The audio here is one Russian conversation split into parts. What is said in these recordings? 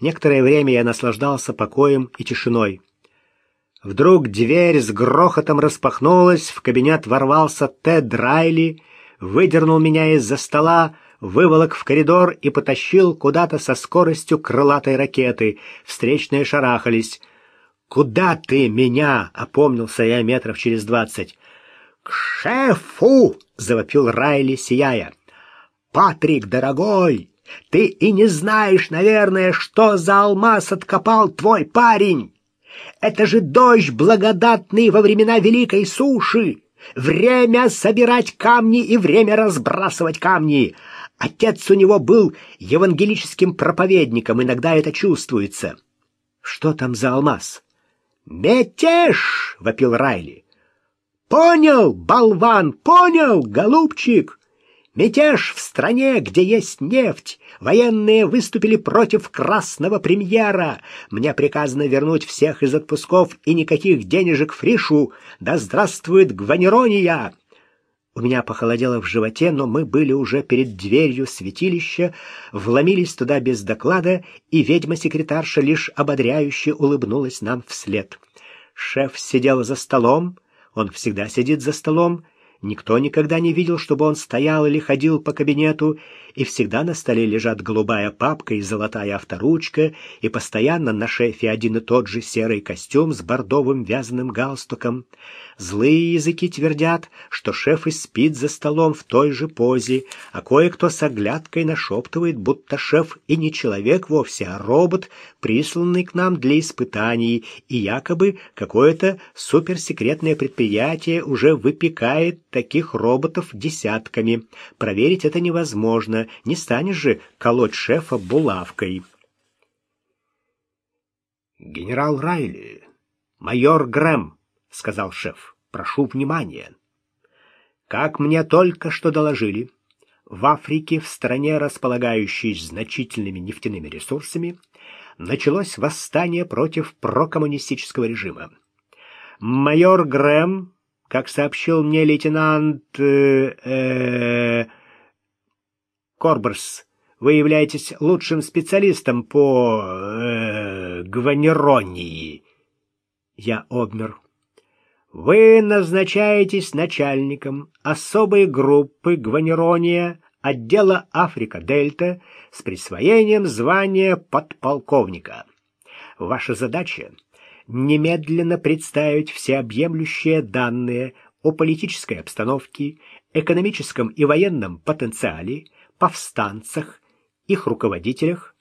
Некоторое время я наслаждался покоем и тишиной. Вдруг дверь с грохотом распахнулась, в кабинет ворвался Тед Райли, выдернул меня из-за стола, выволок в коридор и потащил куда-то со скоростью крылатой ракеты. Встречные шарахались. «Куда ты меня?» — опомнился я метров через двадцать. «К шефу!» — завопил Райли, сияя. «Патрик, дорогой, ты и не знаешь, наверное, что за алмаз откопал твой парень!» Это же дождь благодатный во времена Великой Суши. Время собирать камни и время разбрасывать камни. Отец у него был евангелическим проповедником, иногда это чувствуется. Что там за алмаз? «Метеж!» — вопил Райли. «Понял, болван, понял, голубчик! Мятеж в стране, где есть нефть. Военные выступили против красного премьера. Мне приказано вернуть всех из отпусков и никаких денежек Фришу. Да здравствует Гванерония!» У меня похолодело в животе, но мы были уже перед дверью святилища, вломились туда без доклада, и ведьма-секретарша лишь ободряюще улыбнулась нам вслед. Шеф сидел за столом, он всегда сидит за столом, Никто никогда не видел, чтобы он стоял или ходил по кабинету, и всегда на столе лежат голубая папка и золотая авторучка, и постоянно на шефе один и тот же серый костюм с бордовым вязаным галстуком. Злые языки твердят, что шеф и спит за столом в той же позе, а кое-кто с оглядкой нашептывает, будто шеф и не человек вовсе, а робот, присланный к нам для испытаний, и якобы какое-то суперсекретное предприятие уже выпекает таких роботов десятками. Проверить это невозможно, не станешь же колоть шефа булавкой. «Генерал Райли, майор Грэм», — сказал шеф, — «прошу внимания. Как мне только что доложили, в Африке, в стране, располагающей значительными нефтяными ресурсами, началось восстание против прокоммунистического режима. Майор Грэм, как сообщил мне лейтенант э, э, Корберс, вы являетесь лучшим специалистом по э, гванеронии. Я обмер. Вы назначаетесь начальником особой группы гванерония отдела Африка-Дельта с присвоением звания подполковника. Ваша задача — немедленно представить всеобъемлющие данные о политической обстановке, экономическом и военном потенциале, повстанцах, их руководителях,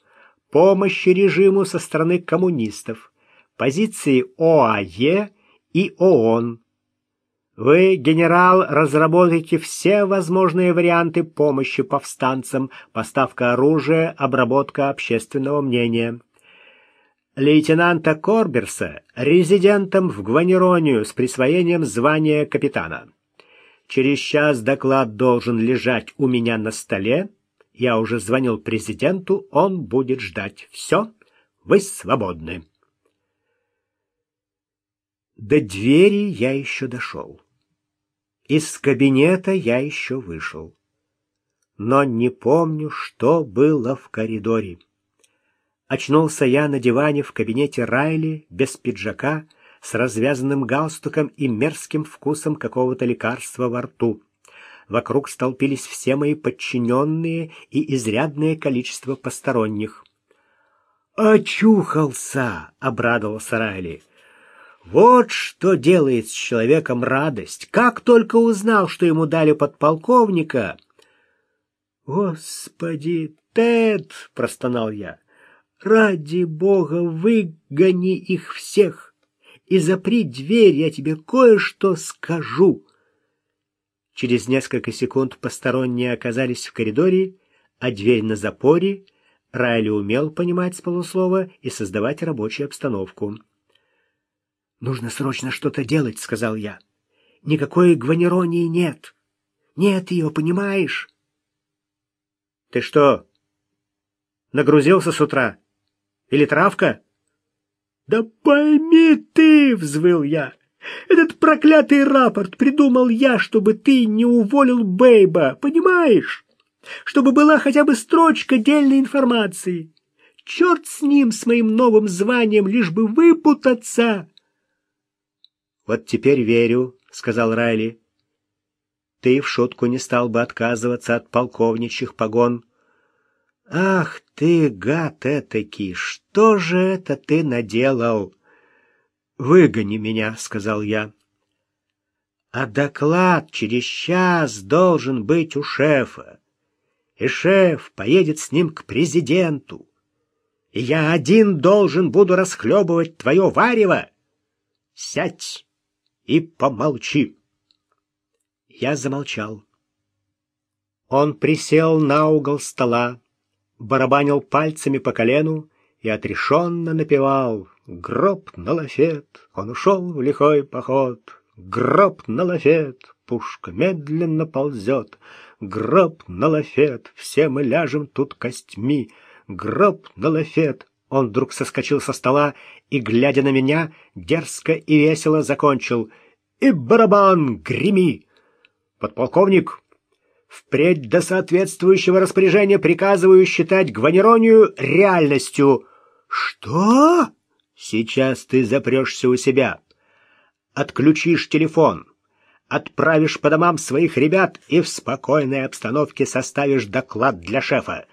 помощи режиму со стороны коммунистов, позиции ОАЕ и ООН. Вы, генерал, разработаете все возможные варианты помощи повстанцам, поставка оружия, обработка общественного мнения. Лейтенанта Корберса резидентом в Гванеронию с присвоением звания капитана. Через час доклад должен лежать у меня на столе. Я уже звонил президенту, он будет ждать. Все, вы свободны. До двери я еще дошел. Из кабинета я еще вышел. Но не помню, что было в коридоре. Очнулся я на диване в кабинете Райли, без пиджака, с развязанным галстуком и мерзким вкусом какого-то лекарства во рту. Вокруг столпились все мои подчиненные и изрядное количество посторонних. «Очухался!» — обрадовался Райли. Вот что делает с человеком радость. Как только узнал, что ему дали подполковника... «Господи, Тед!» — простонал я. «Ради бога, выгони их всех и запри дверь, я тебе кое-что скажу». Через несколько секунд посторонние оказались в коридоре, а дверь на запоре. Райли умел понимать с полуслова и создавать рабочую обстановку. «Нужно срочно что-то делать», — сказал я. «Никакой гванеронии нет. Нет ее, понимаешь?» «Ты что, нагрузился с утра? Или травка?» «Да пойми ты!» — взвыл я. «Этот проклятый рапорт придумал я, чтобы ты не уволил Бейба, понимаешь? Чтобы была хотя бы строчка дельной информации. черт с ним, с моим новым званием, лишь бы выпутаться. Вот теперь верю, сказал Райли. Ты в шутку не стал бы отказываться от полковничьих погон. Ах ты, гад этакий, что же это ты наделал? Выгони меня, сказал я. А доклад через час должен быть у шефа. И шеф поедет с ним к президенту. И я один должен буду расхлебывать твое варево. Сядь и помолчи. Я замолчал. Он присел на угол стола, барабанил пальцами по колену и отрешенно напевал «Гроб на лафет, он ушел в лихой поход». Гроб на лафет, пушка медленно ползет. Гроб на лафет, все мы ляжем тут костьми. Гроб на лафет. Он вдруг соскочил со стола и, глядя на меня, дерзко и весело закончил. И барабан греми! Подполковник, впредь до соответствующего распоряжения приказываю считать гванеронию реальностью. Что? Сейчас ты запрешься у себя отключишь телефон, отправишь по домам своих ребят и в спокойной обстановке составишь доклад для шефа.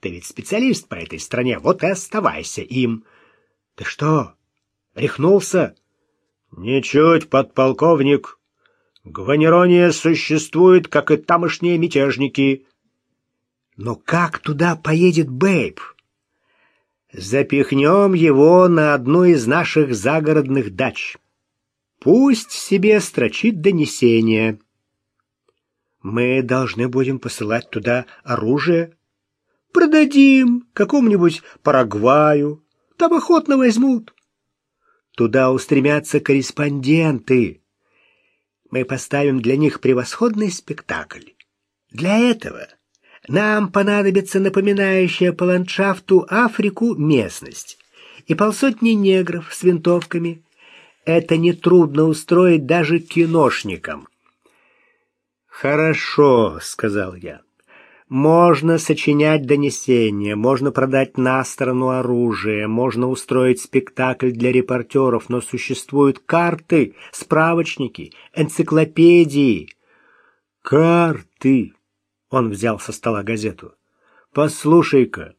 Ты ведь специалист по этой стране, вот и оставайся им. Ты что, рехнулся? Ничуть, подполковник. Гванерония существует, как и тамошние мятежники. Но как туда поедет Бэйб? Запихнем его на одну из наших загородных дач. Пусть себе строчит донесение. Мы должны будем посылать туда оружие. Продадим какому-нибудь Парагваю. Там охотно возьмут. Туда устремятся корреспонденты. Мы поставим для них превосходный спектакль. Для этого нам понадобится напоминающая по ландшафту Африку местность и полсотни негров с винтовками — это нетрудно устроить даже киношникам. «Хорошо», — сказал я. «Можно сочинять донесения, можно продать на сторону оружие, можно устроить спектакль для репортеров, но существуют карты, справочники, энциклопедии». «Карты!» — он взял со стола газету. «Послушай-ка,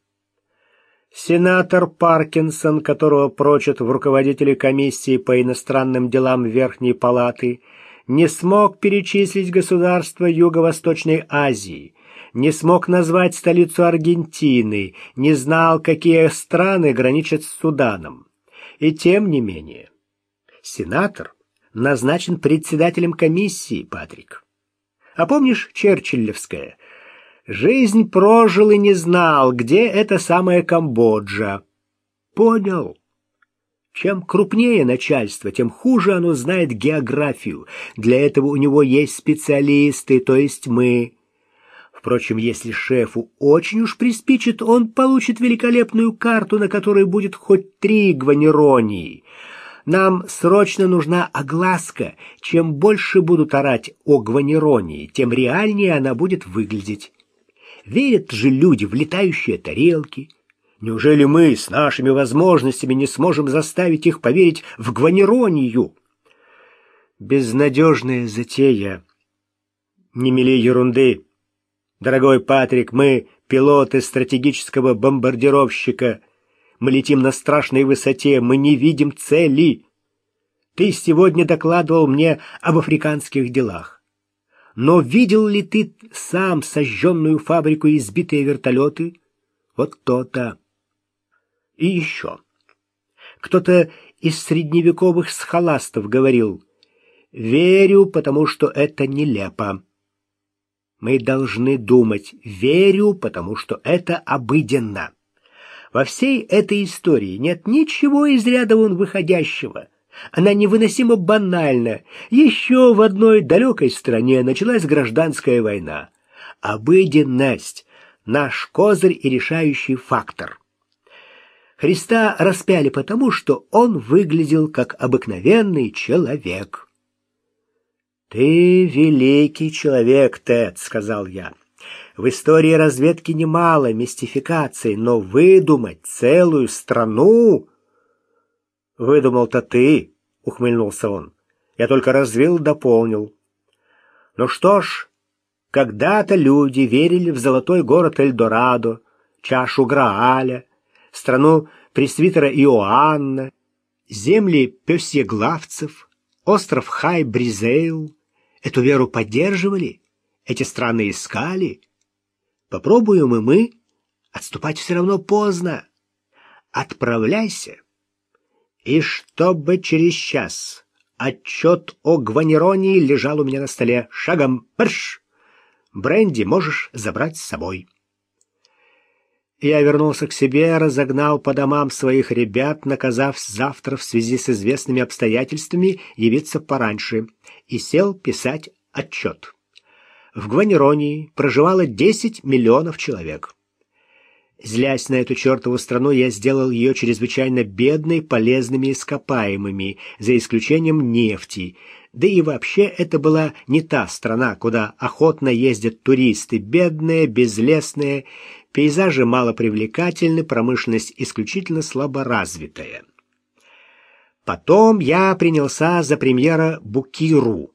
Сенатор Паркинсон, которого прочат в руководители комиссии по иностранным делам Верхней Палаты, не смог перечислить государства Юго-Восточной Азии, не смог назвать столицу Аргентины, не знал, какие страны граничат с Суданом. И тем не менее, сенатор назначен председателем комиссии, Патрик. А помнишь Черчиллевская – Жизнь прожил и не знал, где эта самая Камбоджа. Понял. Чем крупнее начальство, тем хуже оно знает географию. Для этого у него есть специалисты, то есть мы. Впрочем, если шефу очень уж приспичит, он получит великолепную карту, на которой будет хоть три гванеронии. Нам срочно нужна огласка. Чем больше будут орать о гванеронии, тем реальнее она будет выглядеть. Верят же люди в летающие тарелки. Неужели мы с нашими возможностями не сможем заставить их поверить в гванеронию? Безнадежная затея. Не мели ерунды. Дорогой Патрик, мы пилоты стратегического бомбардировщика. Мы летим на страшной высоте, мы не видим цели. Ты сегодня докладывал мне об африканских делах. Но видел ли ты сам сожженную фабрику и избитые вертолеты? Вот то-то. И еще. Кто-то из средневековых схоластов говорил «Верю, потому что это нелепо». Мы должны думать «верю, потому что это обыденно». Во всей этой истории нет ничего из ряда вон выходящего – она невыносимо банальна. Еще в одной далекой стране началась гражданская война. Обыденность — наш козырь и решающий фактор. Христа распяли потому, что он выглядел как обыкновенный человек. «Ты великий человек, Тед», — сказал я. В истории разведки немало мистификаций, но выдумать целую страну... Выдумал-то ты, ухмыльнулся он. Я только развил, дополнил. Ну что ж, когда-то люди верили в золотой город Эльдорадо, чашу Грааля, страну пресвитера Иоанна, земли пёсьеглавцев, остров Хай-Бризейл. Эту веру поддерживали, эти страны искали. Попробуем и мы. Отступать все равно поздно. Отправляйся. И чтобы через час отчет о Гванеронии лежал у меня на столе. Шагом прш! Бренди можешь забрать с собой. Я вернулся к себе, разогнал по домам своих ребят, наказав завтра в связи с известными обстоятельствами явиться пораньше, и сел писать отчет в Гванеронии проживало 10 миллионов человек. Злясь на эту чертову страну, я сделал ее чрезвычайно бедной полезными ископаемыми, за исключением нефти. Да и вообще это была не та страна, куда охотно ездят туристы, бедная, безлесная, пейзажи малопривлекательны, промышленность исключительно слаборазвитая. Потом я принялся за премьера Букиру.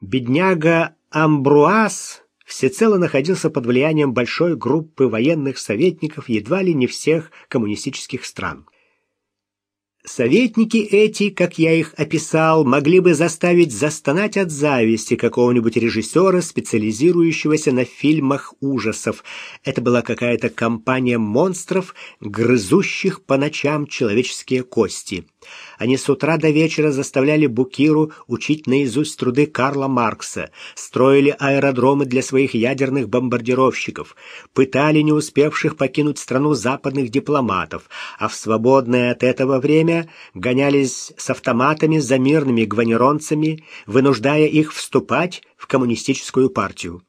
Бедняга Амбруаз всецело находился под влиянием большой группы военных советников едва ли не всех коммунистических стран. Советники эти, как я их описал, могли бы заставить застонать от зависти какого-нибудь режиссера, специализирующегося на фильмах ужасов. Это была какая-то компания монстров, грызущих по ночам человеческие кости. Они с утра до вечера заставляли Букиру учить наизусть труды Карла Маркса, строили аэродромы для своих ядерных бомбардировщиков, пытали не успевших покинуть страну западных дипломатов, а в свободное от этого время гонялись с автоматами за мирными гванеронцами, вынуждая их вступать в коммунистическую партию.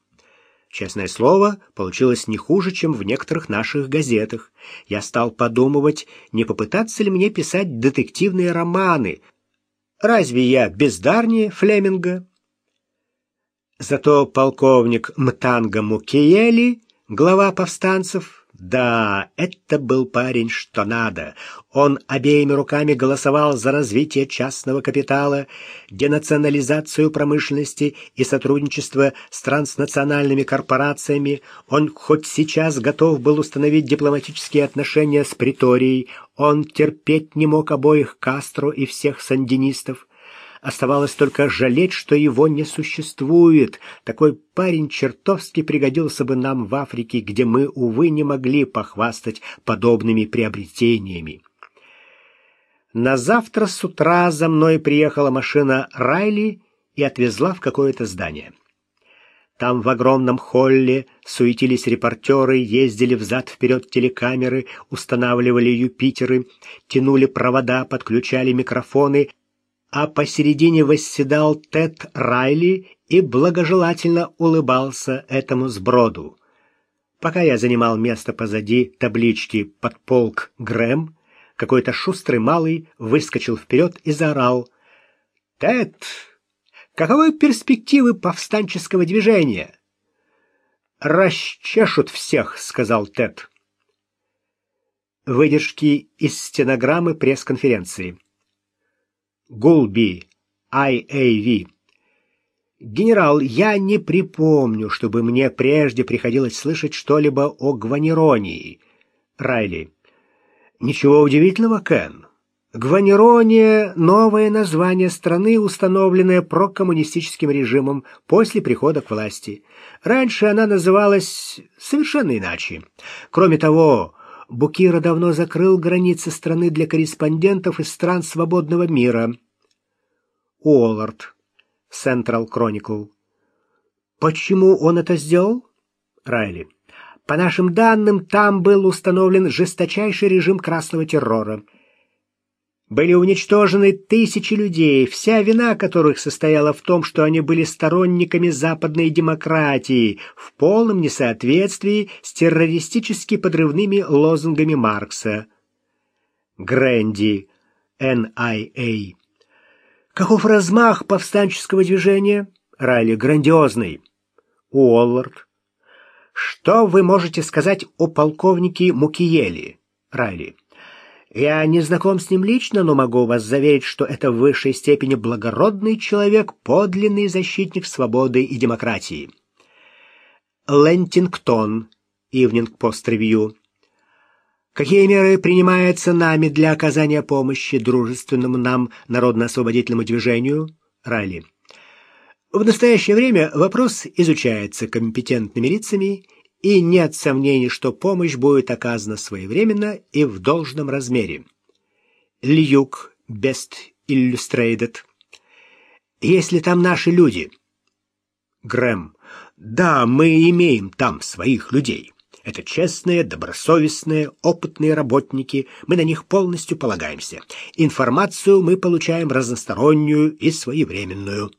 Честное слово, получилось не хуже, чем в некоторых наших газетах. Я стал подумывать, не попытаться ли мне писать детективные романы. Разве я бездарнее Флеминга? Зато полковник Мтанга Мукиели, глава повстанцев, да, это был парень что надо. Он обеими руками голосовал за развитие частного капитала, денационализацию промышленности и сотрудничество с транснациональными корпорациями. Он хоть сейчас готов был установить дипломатические отношения с Приторией. Он терпеть не мог обоих Кастро и всех сандинистов. Оставалось только жалеть, что его не существует. Такой парень чертовски пригодился бы нам в Африке, где мы, увы, не могли похвастать подобными приобретениями. На завтра с утра за мной приехала машина Райли и отвезла в какое-то здание. Там в огромном холле суетились репортеры, ездили взад-вперед телекамеры, устанавливали Юпитеры, тянули провода, подключали микрофоны — а посередине восседал Тед Райли и благожелательно улыбался этому сброду. Пока я занимал место позади таблички «Подполк Грэм», какой-то шустрый малый выскочил вперед и заорал. «Тед, каковы перспективы повстанческого движения?» «Расчешут всех», — сказал Тед. Выдержки из стенограммы пресс-конференции. Гулби, IAV. Генерал, я не припомню, чтобы мне прежде приходилось слышать что-либо о Гванеронии. Райли. Ничего удивительного, Кен. Гванерония — новое название страны, установленное прокоммунистическим режимом после прихода к власти. Раньше она называлась совершенно иначе. Кроме того, Букира давно закрыл границы страны для корреспондентов из стран свободного мира. Уоллард. Central Chronicle. Почему он это сделал? Райли. По нашим данным, там был установлен жесточайший режим красного террора. Были уничтожены тысячи людей, вся вина которых состояла в том, что они были сторонниками западной демократии, в полном несоответствии с террористически подрывными лозунгами Маркса. Грэнди, Н.I.А. Каков размах повстанческого движения? Райли, грандиозный. Уоллард. Что вы можете сказать о полковнике Мукиели, Райли? Я не знаком с ним лично, но могу вас заверить, что это в высшей степени благородный человек, подлинный защитник свободы и демократии. Лентингтон, Ивнинг Пост Ревью. Какие меры принимаются нами для оказания помощи дружественному нам народно-освободительному движению? Райли. В настоящее время вопрос изучается компетентными лицами и нет сомнений, что помощь будет оказана своевременно и в должном размере. Льюк, Best Illustrated. Если там наши люди. Грэм. Да, мы имеем там своих людей. Это честные, добросовестные, опытные работники. Мы на них полностью полагаемся. Информацию мы получаем разностороннюю и своевременную.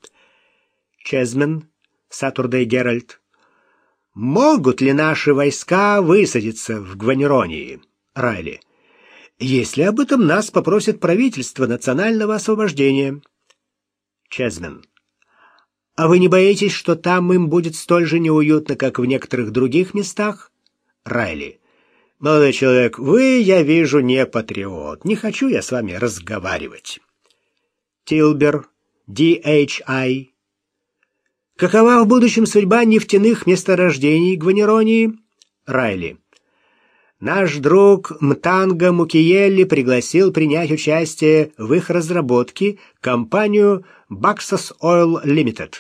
Чезмен, Сатурдей Геральт. Могут ли наши войска высадиться в Гванеронии? Райли. Если об этом нас попросит правительство национального освобождения. Чезмен. А вы не боитесь, что там им будет столь же неуютно, как в некоторых других местах? Райли. Молодой человек, вы, я вижу, не патриот. Не хочу я с вами разговаривать. Тилбер, DHI, Какова в будущем судьба нефтяных месторождений Гванеронии? Райли. Наш друг Мтанга Мукиелли пригласил принять участие в их разработке компанию Baxos Oil Limited.